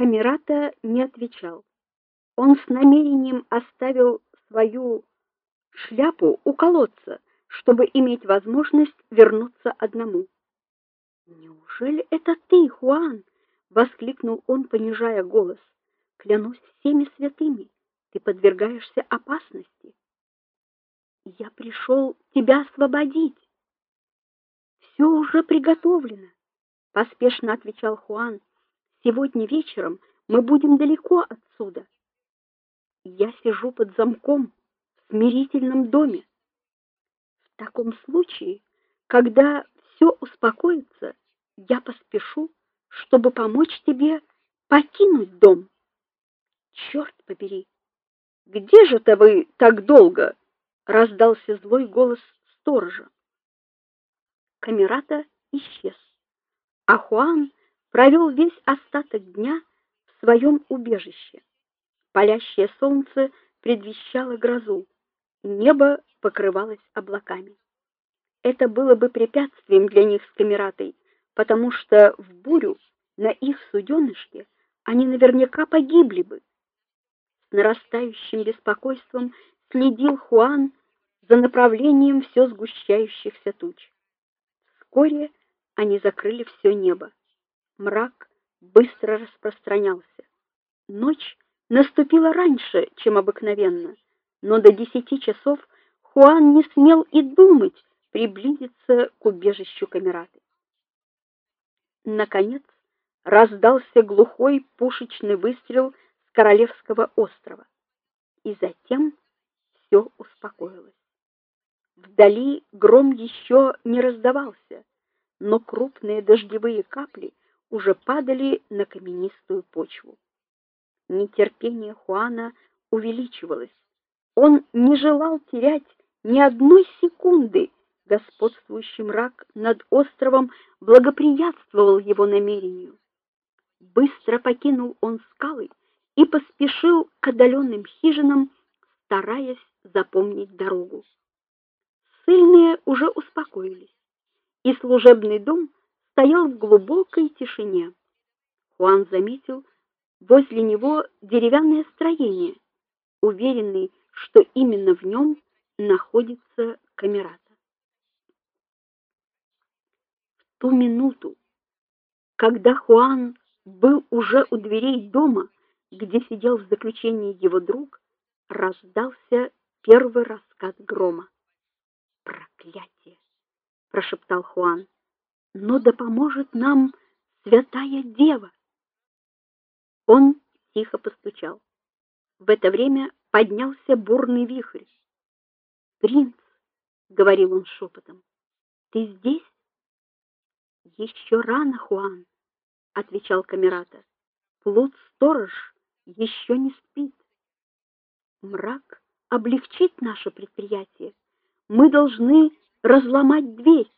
Камерата не отвечал. Он с намерением оставил свою шляпу у колодца, чтобы иметь возможность вернуться одному. "Неужели это ты, Хуан?" воскликнул он, понижая голос. "Клянусь всеми святыми, ты подвергаешься опасности. Я пришел тебя освободить. Все уже приготовлено", поспешно отвечал Хуан. "Сегодня вечером мы будем далеко отсюда. Я сижу под замком в смирительном доме. В таком случае, когда все успокоится, я поспешу, чтобы помочь тебе покинуть дом. Черт побери. Где же ты вы так долго? раздался злой голос сторожа. Камерата исчез. А Хуан провел весь остаток дня в своем убежище. Палящее солнце предвещало грозу. Небо покрывалось облаками. Это было бы препятствием для них с камератой, потому что в бурю на их суденышке они наверняка погибли бы. С нарастающим беспокойством следил Хуан за направлением все сгущающихся туч. Вскоре они закрыли все небо. Мрак быстро распространялся. Ночь наступила раньше, чем обыкновенно, но до десяти часов Хуан не смел и думать приблизиться к убежищу камераты. Наконец раздался глухой пушечный выстрел с Королевского острова. И затем все успокоилось. Вдали гром еще не раздавался, но крупные дождевые капли уже падали на каменистую почву. Нетерпение Хуана увеличивалось. Он не желал терять ни одной секунды. Господствующий мрак над островом благоприятствовал его намерению. Быстро покинул он скалы и поспешил к отдаленным хижинам, стараясь запомнить дорогу. Сыльные уже успокоились, и служебный дом стоял в глубокой тишине. Хуан заметил, Возле него деревянное строение, уверенный, что именно в нем находится камерата. В ту минуту, когда Хуан был уже у дверей дома, где сидел в заключении его друг, раздался первый раскат грома. Проклятие, прошептал Хуан. Но да поможет нам святая дева. Он тихо постучал. В это время поднялся бурный вихрь. "Принц", говорил он шепотом, — "ты здесь?" «Еще рано, Хуан", отвечал камерата. "Плут-сторож еще не спит. Мрак облегчит наше предприятие. Мы должны разломать дверь,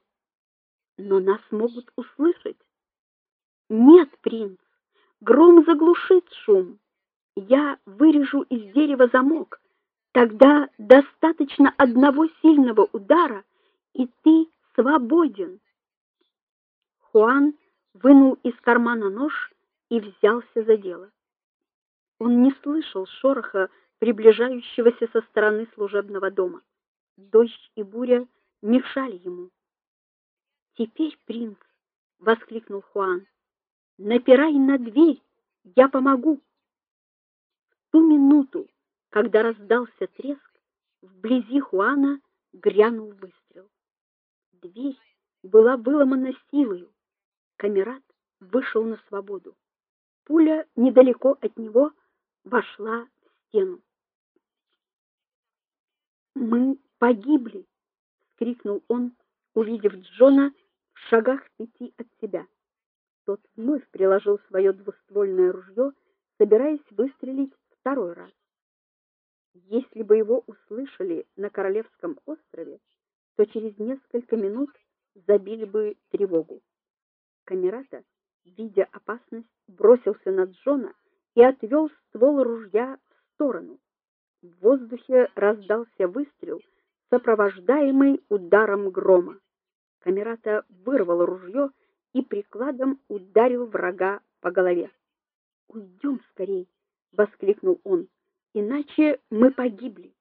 но нас могут услышать. Нет, принц, Гром заглушит шум. Я вырежу из дерева замок. Тогда достаточно одного сильного удара, и ты свободен. Хуан вынул из кармана нож и взялся за дело. Он не слышал шороха приближающегося со стороны служебного дома. Дождь и буря мешали ему. "Теперь, принц", воскликнул Хуан. Напирай на дверь, я помогу. В ту минуту, когда раздался треск, вблизи Хуана грянул выстрел. Дверь была выломана силой. Камерат вышел на свободу. Пуля недалеко от него вошла в стену. Мы погибли, крикнул он, увидев Джона шагах пяти от себя. Тот вновь приложил свое двуствольное ружье, собираясь выстрелить второй раз. Если бы его услышали на Королевском острове, то через несколько минут забили бы тревогу. Камерата, видя опасность, бросился на Джона и отвел ствол ружья в сторону. В воздухе раздался выстрел, сопровождаемый ударом грома. Камерата вырвал ружье и прикладом ударил врага по голове. "Уйдем скорей", воскликнул он. "Иначе мы погибли".